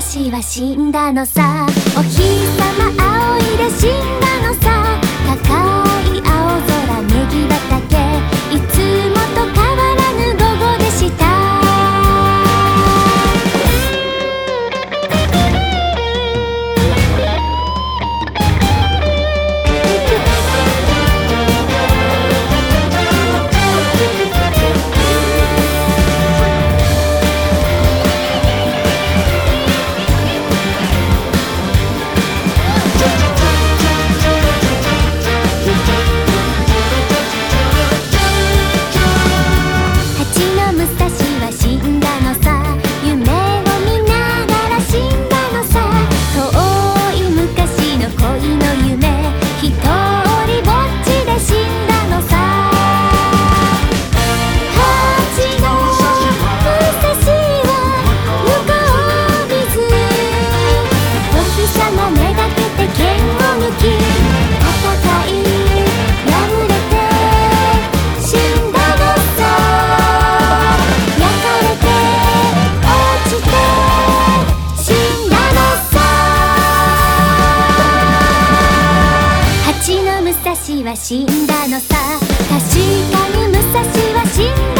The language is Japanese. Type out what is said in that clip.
私は死んだのさ。お日様青いで死んだは死んだのさ。確かに武蔵は死んだ